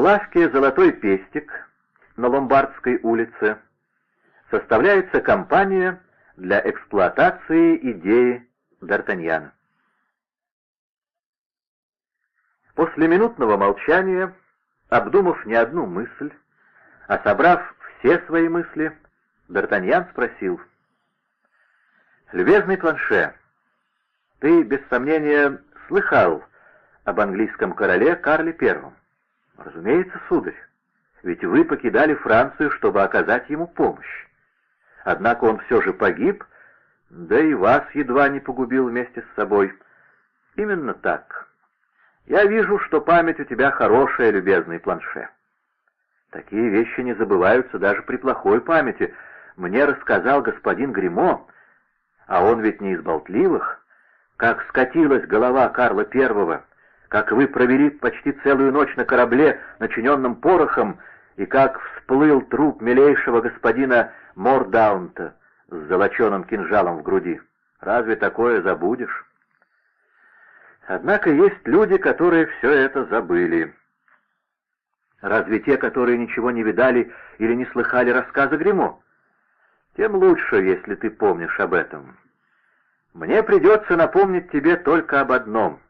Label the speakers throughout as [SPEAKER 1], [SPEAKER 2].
[SPEAKER 1] лавке «Золотой пестик» на Ломбардской улице составляется компания для эксплуатации идеи Д'Артаньяна. После минутного молчания, обдумав не одну мысль, а собрав все свои мысли, Д'Артаньян спросил. «Любезный планше, ты, без сомнения, слыхал об английском короле Карле Первом?» «Разумеется, сударь, ведь вы покидали Францию, чтобы оказать ему помощь. Однако он все же погиб, да и вас едва не погубил вместе с собой. Именно так. Я вижу, что память у тебя хорошая, любезный планше». Такие вещи не забываются даже при плохой памяти. Мне рассказал господин Гримо, а он ведь не из болтливых, как скатилась голова Карла Первого, как вы провели почти целую ночь на корабле, начиненном порохом, и как всплыл труп милейшего господина Мордаунта с золоченым кинжалом в груди. Разве такое забудешь? Однако есть люди, которые все это забыли. Разве те, которые ничего не видали или не слыхали рассказа Гримо? Тем лучше, если ты помнишь об этом. Мне придется напомнить тебе только об одном.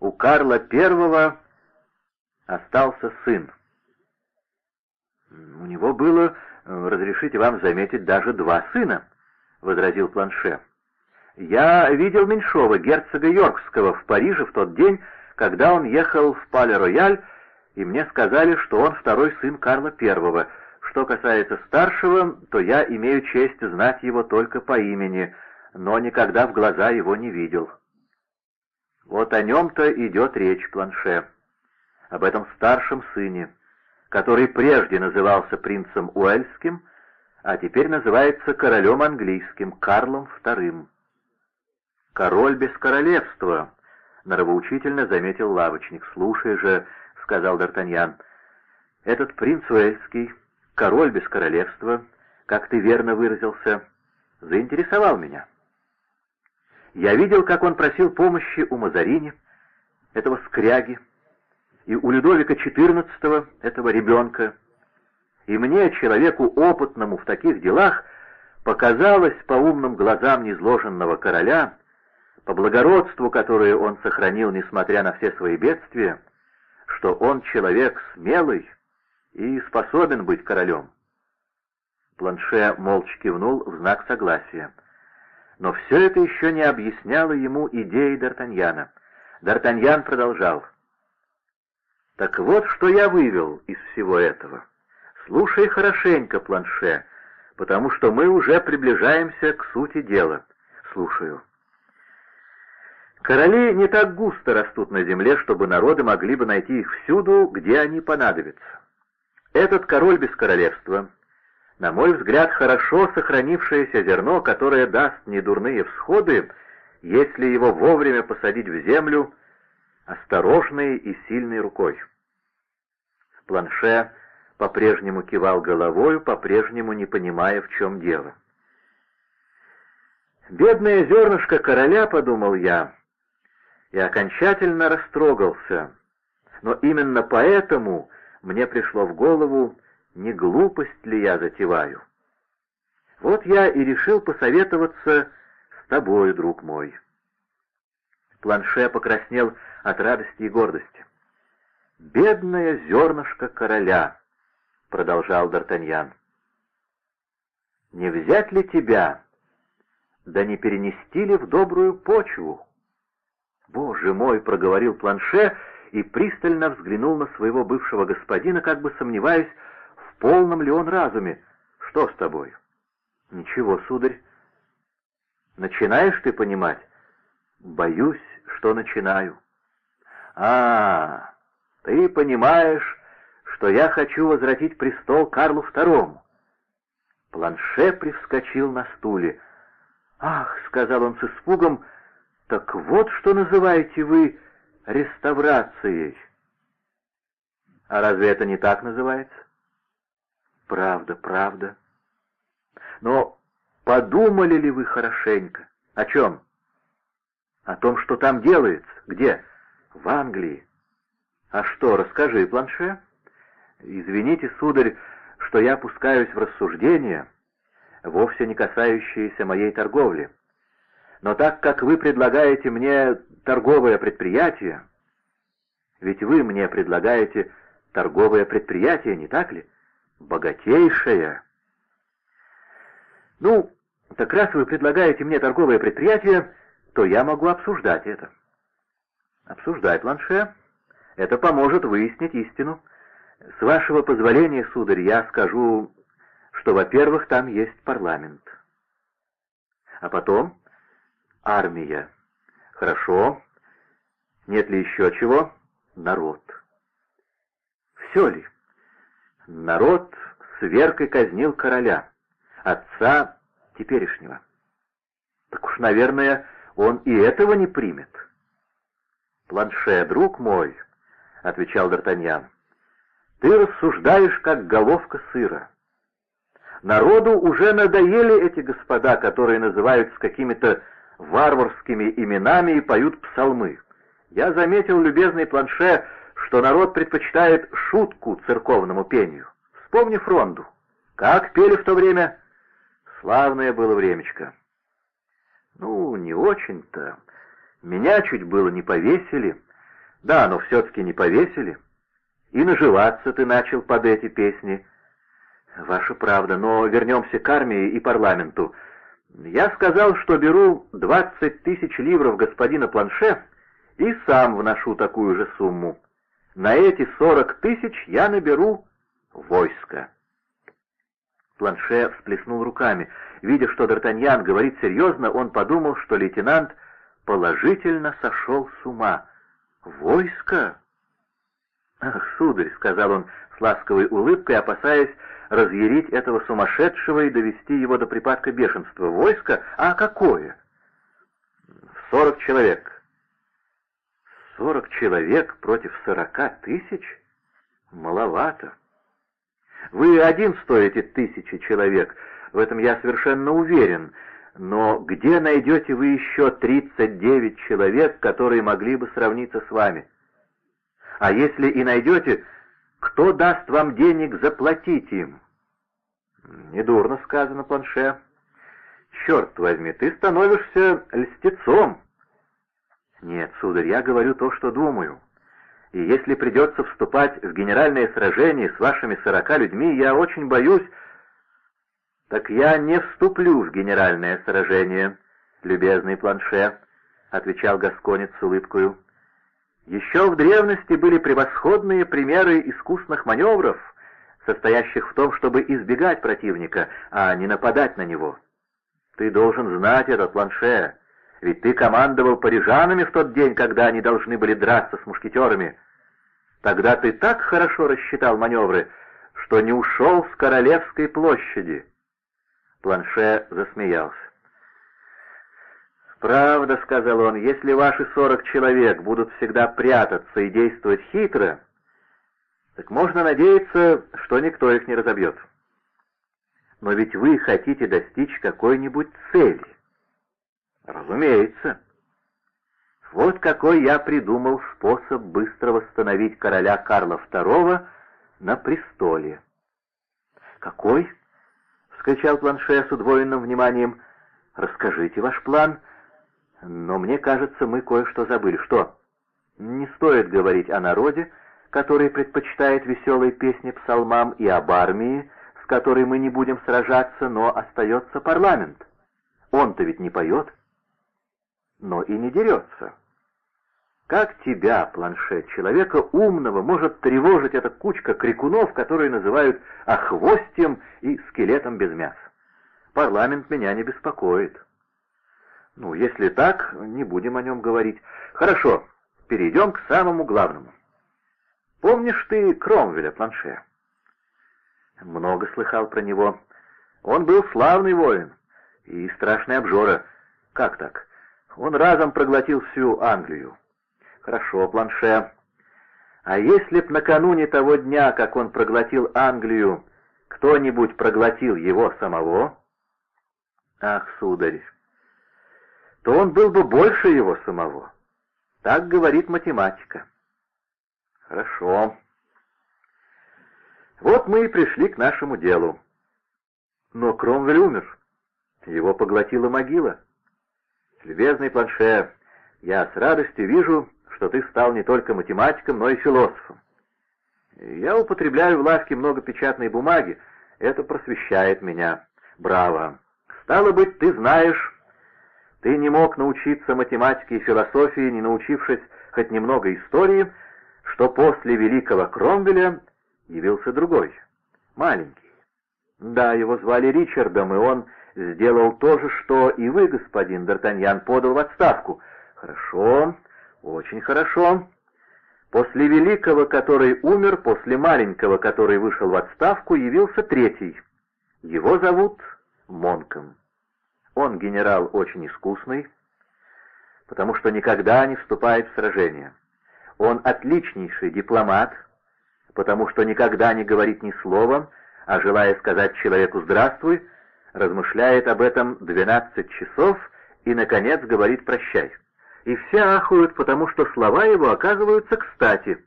[SPEAKER 1] У Карла Первого остался сын. У него было, разрешите вам заметить, даже два сына, — возразил Планше. Я видел Меньшова, герцога Йоркского, в Париже в тот день, когда он ехал в Пале-Рояль и мне сказали, что он второй сын Карла I. Что касается старшего, то я имею честь знать его только по имени, но никогда в глаза его не видел. Вот о нем-то идет речь, Планше, об этом старшем сыне, который прежде назывался принцем Уэльским, а теперь называется королем английским, Карлом II. «Король без королевства», — норовоучительно заметил лавочник. «Слушай же, — сказал Д'Артаньян. «Этот принц Уэльский, король без королевства, как ты верно выразился, заинтересовал меня. Я видел, как он просил помощи у Мазарини, этого скряги, и у Людовика XIV, этого ребенка. И мне, человеку опытному в таких делах, показалось по умным глазам незложенного короля, по благородству, которое он сохранил, несмотря на все свои бедствия, что он человек смелый и способен быть королем. Планше молча кивнул в знак согласия. Но все это еще не объясняло ему идеи Д'Артаньяна. Д'Артаньян продолжал. «Так вот, что я вывел из всего этого. Слушай хорошенько, Планше, потому что мы уже приближаемся к сути дела. Слушаю». Короли не так густо растут на земле, чтобы народы могли бы найти их всюду, где они понадобятся. Этот король без королевства, на мой взгляд, хорошо сохранившееся зерно, которое даст недурные всходы, если его вовремя посадить в землю осторожной и сильной рукой. Планше по-прежнему кивал головою, по-прежнему не понимая, в чем дело. «Бедное зернышко короля», — подумал я, — и окончательно растрогался. Но именно поэтому мне пришло в голову, не глупость ли я затеваю. Вот я и решил посоветоваться с тобой, друг мой. Планше покраснел от радости и гордости. «Бедное зернышко короля», — продолжал Д'Артаньян. «Не взять ли тебя, да не перенести ли в добрую почву?» «Боже мой!» — проговорил планше и пристально взглянул на своего бывшего господина, как бы сомневаясь, в полном ли он разуме. «Что с тобой?» «Ничего, сударь». «Начинаешь ты понимать?» «Боюсь, что начинаю». «А, ты понимаешь, что я хочу возвратить престол Карлу Второму?» Планше привскочил на стуле. «Ах!» — сказал он с испугом, так вот что называете вы реставрацией. А разве это не так называется? Правда, правда. Но подумали ли вы хорошенько? О чем? О том, что там делается. Где? В Англии. А что, расскажи, планше. Извините, сударь, что я пускаюсь в рассуждения, вовсе не касающиеся моей торговли. Но так как вы предлагаете мне торговое предприятие, ведь вы мне предлагаете торговое предприятие, не так ли? Богатейшее. Ну, так раз вы предлагаете мне торговое предприятие, то я могу обсуждать это. Обсуждай, планше. Это поможет выяснить истину. С вашего позволения, сударь, я скажу, что, во-первых, там есть парламент. А потом армия. Хорошо. Нет ли еще чего? Народ. Все ли? Народ сверкой казнил короля, отца теперешнего. Так уж, наверное, он и этого не примет. «Планше, друг мой», — отвечал Д'Артаньян, — «ты рассуждаешь, как головка сыра. Народу уже надоели эти господа, которые называются какими-то варварскими именами и поют псалмы. Я заметил, любезный Планше, что народ предпочитает шутку церковному пению. Вспомни фронду. Как пели в то время? Славное было времечко. Ну, не очень-то. Меня чуть было не повесили. Да, но все-таки не повесили. И наживаться ты начал под эти песни. Ваша правда, но вернемся к армии и парламенту. Я сказал, что беру двадцать тысяч ливров господина Планше и сам вношу такую же сумму. На эти сорок тысяч я наберу войско. Планше всплеснул руками. Видя, что Д'Артаньян говорит серьезно, он подумал, что лейтенант положительно сошел с ума. «Войско?» «Ах, сударь», — сказал он с ласковой улыбкой, опасаясь разъярить этого сумасшедшего и довести его до припадка бешенства. «Войско? А какое?» «Сорок человек». «Сорок человек против сорока тысяч? Маловато». Вы один стоите тысячи человек, в этом я совершенно уверен, но где найдете вы еще 39 человек, которые могли бы сравниться с вами? А если и найдете, кто даст вам денег заплатить им? Недурно сказано, Планше. Черт возьми, ты становишься льстецом. Нет, сударь, я говорю то, что думаю и если придется вступать в генеральное сражение с вашими сорока людьми, я очень боюсь...» «Так я не вступлю в генеральное сражение, любезный планше», — отвечал Гасконец с улыбкою. «Еще в древности были превосходные примеры искусных маневров, состоящих в том, чтобы избегать противника, а не нападать на него. Ты должен знать это, планше, ведь ты командовал парижанами в тот день, когда они должны были драться с мушкетерами. Тогда ты так хорошо рассчитал маневры, что не ушел с Королевской площади. Планше засмеялся. «Правда», — сказал он, — «если ваши сорок человек будут всегда прятаться и действовать хитро, так можно надеяться, что никто их не разобьет. Но ведь вы хотите достичь какой-нибудь цели». «Разумеется». Вот какой я придумал способ быстро восстановить короля Карла II на престоле. «Какой?» — вскричал Планше с удвоенным вниманием. «Расскажите ваш план. Но мне кажется, мы кое-что забыли. Что? Не стоит говорить о народе, который предпочитает веселые песни псалмам, и об армии, с которой мы не будем сражаться, но остается парламент. Он-то ведь не поет, но и не дерется». Как тебя, планшет, человека умного, может тревожить эта кучка крикунов, которые называют охвостьем и скелетом без мяса? Парламент меня не беспокоит. Ну, если так, не будем о нем говорить. Хорошо, перейдем к самому главному. Помнишь ты Кромвеля, планше? Много слыхал про него. Он был славный воин и страшный обжора. Как так? Он разом проглотил всю Англию. Хорошо, планше. А если б накануне того дня, как он проглотил Англию, кто-нибудь проглотил его самого? Ах, сударь, то он был бы больше его самого. Так говорит математика. Хорошо. Вот мы и пришли к нашему делу. Но Кромвель умер. Его поглотила могила. Любезный планше, я с радостью вижу, что ты стал не только математиком, но и философом. Я употребляю в лавке много печатной бумаги, это просвещает меня. Браво! Стало быть, ты знаешь, ты не мог научиться математике и философии, не научившись хоть немного истории, что после великого Кромвеля явился другой, маленький. Да, его звали Ричардом, и он сделал то же, что и вы, господин Д'Артаньян, подал в отставку. Хорошо, очень хорошо. После великого, который умер, после маленького, который вышел в отставку, явился третий. Его зовут Монком. Он генерал очень искусный, потому что никогда не вступает в сражение. Он отличнейший дипломат, потому что никогда не говорит ни слова, а желая сказать человеку «здравствуй», размышляет об этом 12 часов и, наконец, говорит «прощай». И все ахают, потому что слова его оказываются кстати.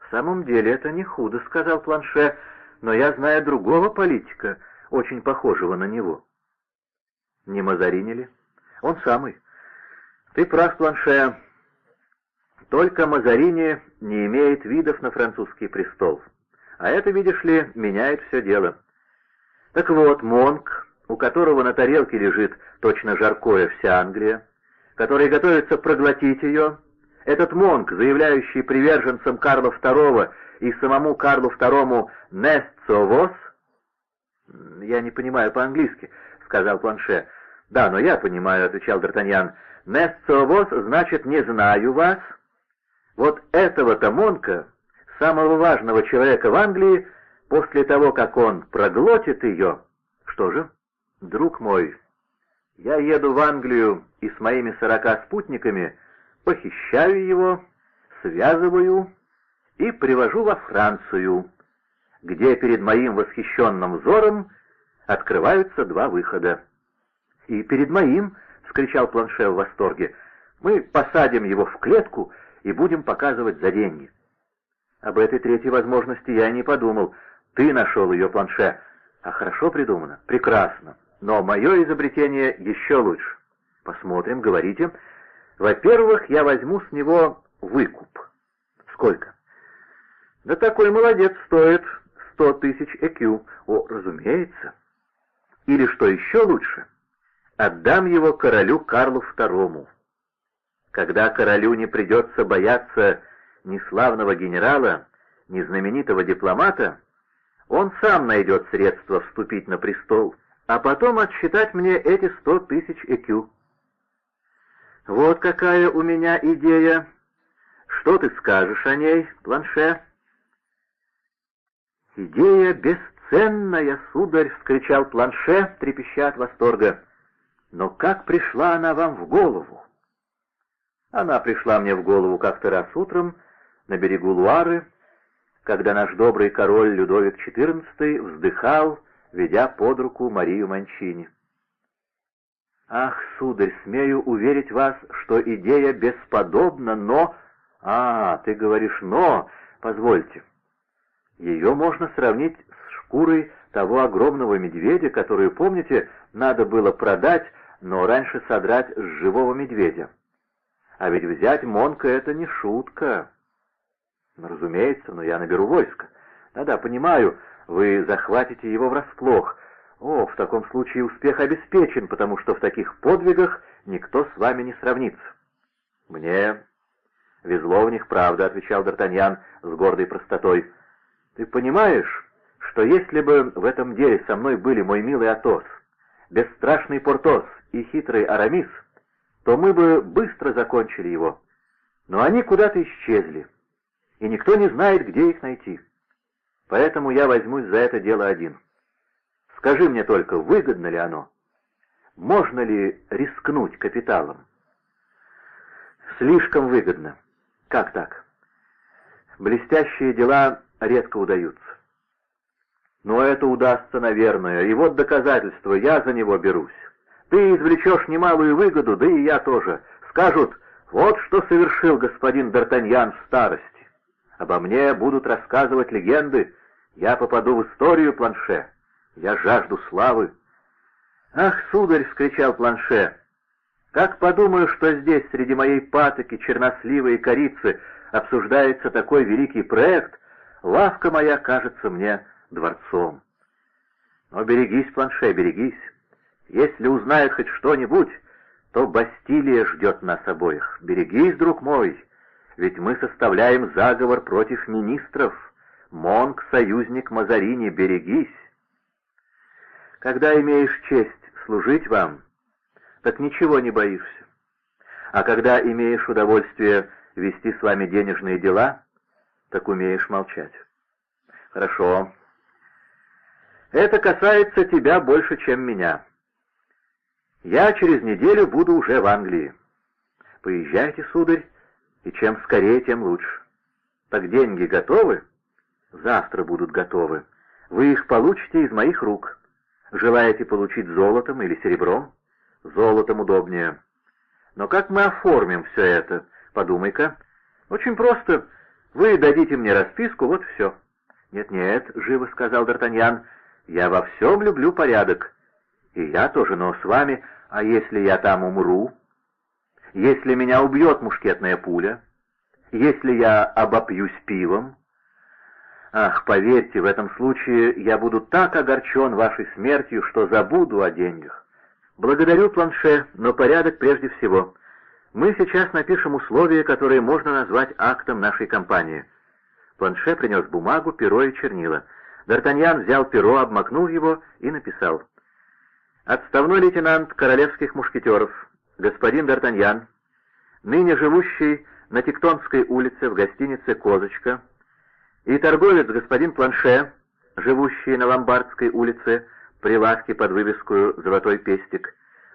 [SPEAKER 1] «В самом деле это не худо», — сказал Планше, — «но я знаю другого политика, очень похожего на него». «Не Мазарини ли?» «Он самый». «Ты прав, Планше. Только Мазарини не имеет видов на французский престол. А это, видишь ли, меняет все дело». Так вот, Монк, у которого на тарелке лежит точно жаркое вся Англия, который готовится проглотить ее, этот Монк, заявляющий приверженцем Карла II и самому Карлу II «Нестцовос», «Я не понимаю по-английски», — сказал Планше. «Да, но я понимаю», — отвечал Д'Артаньян. «Нестцовос» значит «не знаю вас». Вот этого-то Монка, самого важного человека в Англии, После того, как он проглотит ее... Что же? Друг мой, я еду в Англию и с моими сорока спутниками похищаю его, связываю и привожу во Францию, где перед моим восхищенным взором открываются два выхода. «И перед моим!» — вскричал Планше в восторге. «Мы посадим его в клетку и будем показывать за деньги». Об этой третьей возможности я не подумал — ты нашел ее планше. А хорошо придумано. Прекрасно. Но мое изобретение еще лучше. Посмотрим, говорите. Во-первых, я возьму с него выкуп. Сколько? Да такой молодец стоит сто тысяч ЭКЮ. О, разумеется. Или что еще лучше? Отдам его королю Карлу II. Когда королю не придется бояться ни славного генерала, ни знаменитого дипломата, он сам найдет средства вступить на престол, а потом отсчитать мне эти сто тысяч ЭКЮ. Вот какая у меня идея. Что ты скажешь о ней, планше? Идея бесценная, сударь, — вскричал планше, трепеща от восторга. Но как пришла она вам в голову? Она пришла мне в голову как-то раз утром на берегу Луары, когда наш добрый король Людовик XIV вздыхал, ведя под руку Марию Манчини. «Ах, сударь, смею уверить вас, что идея бесподобна, но...» «А, ты говоришь «но», позвольте. Ее можно сравнить с шкурой того огромного медведя, которую, помните, надо было продать, но раньше содрать с живого медведя. А ведь взять Монка — это не шутка». Ну, разумеется, но я наберу войско. Да-да, понимаю, вы захватите его врасплох. О, в таком случае успех обеспечен, потому что в таких подвигах никто с вами не сравнится. Мне везло в них, правда, — отвечал Д'Артаньян с гордой простотой. Ты понимаешь, что если бы в этом деле со мной были мой милый Атос, бесстрашный Портос и хитрый Арамис, то мы бы быстро закончили его. Но они куда-то исчезли и никто не знает, где их найти. Поэтому я возьмусь за это дело один. Скажи мне только, выгодно ли оно? Можно ли рискнуть капиталом? Слишком выгодно. Как так? Блестящие дела редко удаются. Но это удастся, наверное, и вот доказательство, я за него берусь. Ты извлечешь немалую выгоду, да и я тоже. Скажут, вот что совершил господин Д'Артаньян в старости. Обо мне будут рассказывать легенды. Я попаду в историю, Планше. Я жажду славы. «Ах, сударь!» — вскричал Планше. «Как подумаю, что здесь, среди моей патоки, чернослива и корицы, обсуждается такой великий проект, лавка моя кажется мне дворцом. Но берегись, Планше, берегись. Если узнают хоть что-нибудь, то Бастилия ждет нас обоих. Берегись, друг мой, ведь мы составляем заговор против министров. Монг — союзник Мазарини, берегись. Когда имеешь честь служить вам, так ничего не боишься. А когда имеешь удовольствие вести с вами денежные дела, так умеешь молчать. Хорошо. Это касается тебя больше, чем меня. Я через неделю буду уже в Англии. Поезжайте, сударь, и чем скорее, тем лучше. Так деньги готовы? Завтра будут готовы. Вы их получите из моих рук. Желаете получить золотом или серебром? Золотом удобнее. Но как мы оформим все это? Подумай-ка. Очень просто. Вы дадите мне расписку, вот все. Нет-нет, живо сказал Д'Артаньян, я во всем люблю порядок. И я тоже, но с вами, а если я там умру? Если меня убьет мушкетная пуля? Если я обопьюсь пивом? Ах, поверьте, в этом случае я буду так огорчен вашей смертью, что забуду о деньгах. Благодарю, Планше, но порядок прежде всего. Мы сейчас напишем условия, которые можно назвать актом нашей кампании. Планше принес бумагу, перо и чернила. Д'Артаньян взял перо, обмакнул его и написал. «Отставной лейтенант королевских мушкетеров, господин Д'Артаньян, ныне живущий на Тектонской улице в гостинице «Козочка», и торговец господин Планше, живущий на Ломбардской улице, при лавке под вывеску «Золотой пестик»,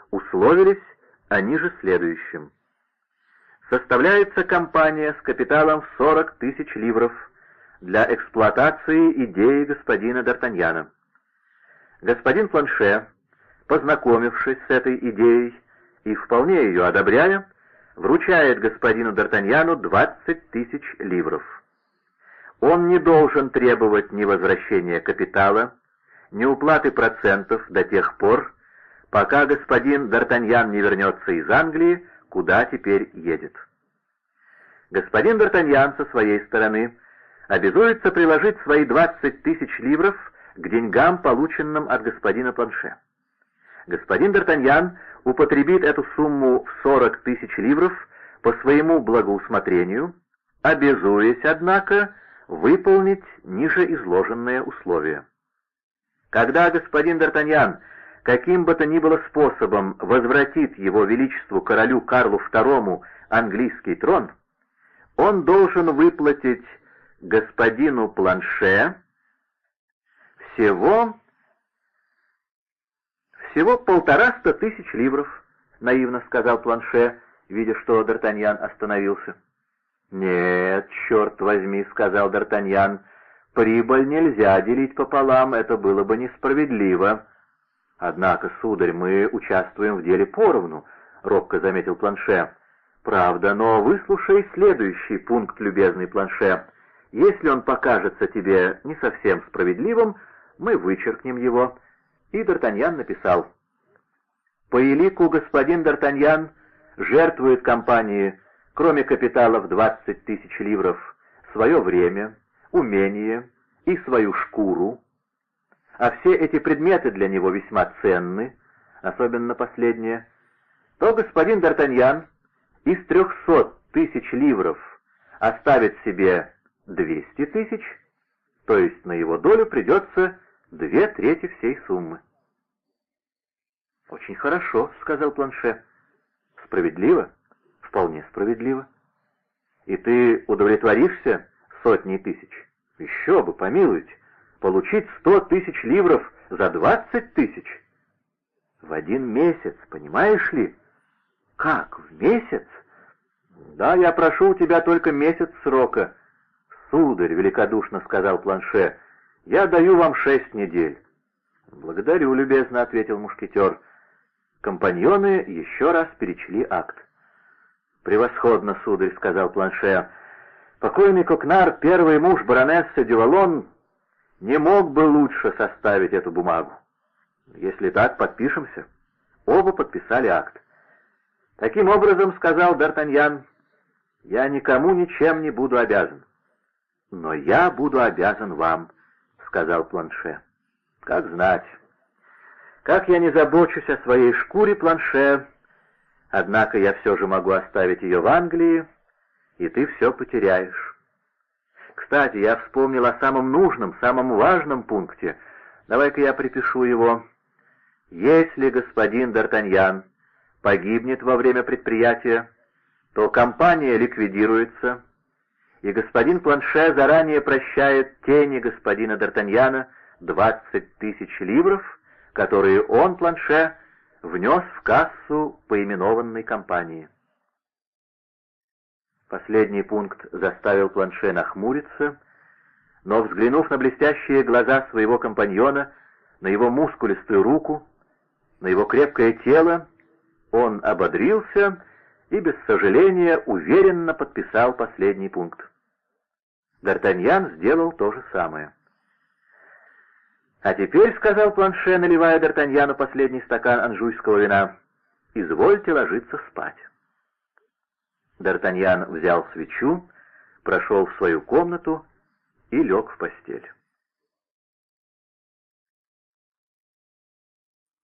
[SPEAKER 1] условились они же следующим. Составляется компания с капиталом в 40 тысяч ливров для эксплуатации идеи господина Д'Артаньяна. Господин Планше, познакомившись с этой идеей и вполне ее одобряя, вручает господину Д'Артаньяну 20 тысяч ливров. Он не должен требовать ни возвращения капитала, ни уплаты процентов до тех пор, пока господин Д'Артаньян не вернется из Англии, куда теперь едет. Господин Д'Артаньян со своей стороны обязуется приложить свои 20 тысяч ливров к деньгам, полученным от господина Планше. Господин Д'Артаньян употребит эту сумму в 40 тысяч ливров по своему благоусмотрению, обязуясь, однако, выполнить ниже изложенные условия. Когда господин Д'Артаньян каким бы то ни было способом возвратит его величеству королю Карлу II английский трон, он должен выплатить господину Планше всего всего полтораста тысяч ливров, наивно сказал Планше, видя, что Д'Артаньян остановился. «Нет, черт возьми», — сказал Д'Артаньян, — «прибыль нельзя делить пополам, это было бы несправедливо». «Однако, сударь, мы участвуем в деле поровну», — робко заметил Планше. «Правда, но выслушай следующий пункт, любезный Планше. Если он покажется тебе не совсем справедливым, мы вычеркнем его». И Д'Артаньян написал. «По элику господин Д'Артаньян жертвует компании кроме капитала в 20 тысяч ливров, свое время, умение и свою шкуру, а все эти предметы для него весьма ценны, особенно последнее, то господин Д'Артаньян из 300 тысяч ливров оставит себе 200 тысяч, то есть на его долю придется две трети всей суммы. «Очень хорошо», — сказал Планше. «Справедливо?» Вполне справедливо. И ты удовлетворишься сотней тысяч? Еще бы, помилуйте, получить сто тысяч ливров за двадцать тысяч? В один месяц, понимаешь ли? Как, в месяц? Да, я прошу у тебя только месяц срока. Сударь, великодушно сказал Планше, я даю вам шесть недель. Благодарю, любезно ответил мушкетер. Компаньоны еще раз перечли акт. «Превосходно, сударь», — сказал Планше. «Покойный Кокнар, первый муж баронессы Дювалон, не мог бы лучше составить эту бумагу. Если так, подпишемся. Оба подписали акт. Таким образом, сказал Д'Артаньян, я никому ничем не буду обязан. Но я буду обязан вам, сказал Планше. Как знать. Как я не забочусь о своей шкуре, Планше, однако я все же могу оставить ее в Англии, и ты все потеряешь. Кстати, я вспомнил о самом нужном, самом важном пункте. Давай-ка я припишу его. Если господин Д'Артаньян погибнет во время предприятия, то компания ликвидируется, и господин Планше заранее прощает тени господина Д'Артаньяна двадцать тысяч ливров, которые он, Планше, внес в кассу поименованной компании. Последний пункт заставил Планше нахмуриться, но, взглянув на блестящие глаза своего компаньона, на его мускулистую руку, на его крепкое тело, он ободрился и, без сожаления, уверенно подписал последний пункт. Д'Артаньян сделал то же самое. «А теперь, — сказал Планше, наливая Д'Артаньяну последний стакан анжуйского вина, — извольте ложиться спать». Д'Артаньян взял свечу, прошел в свою комнату и лег в постель.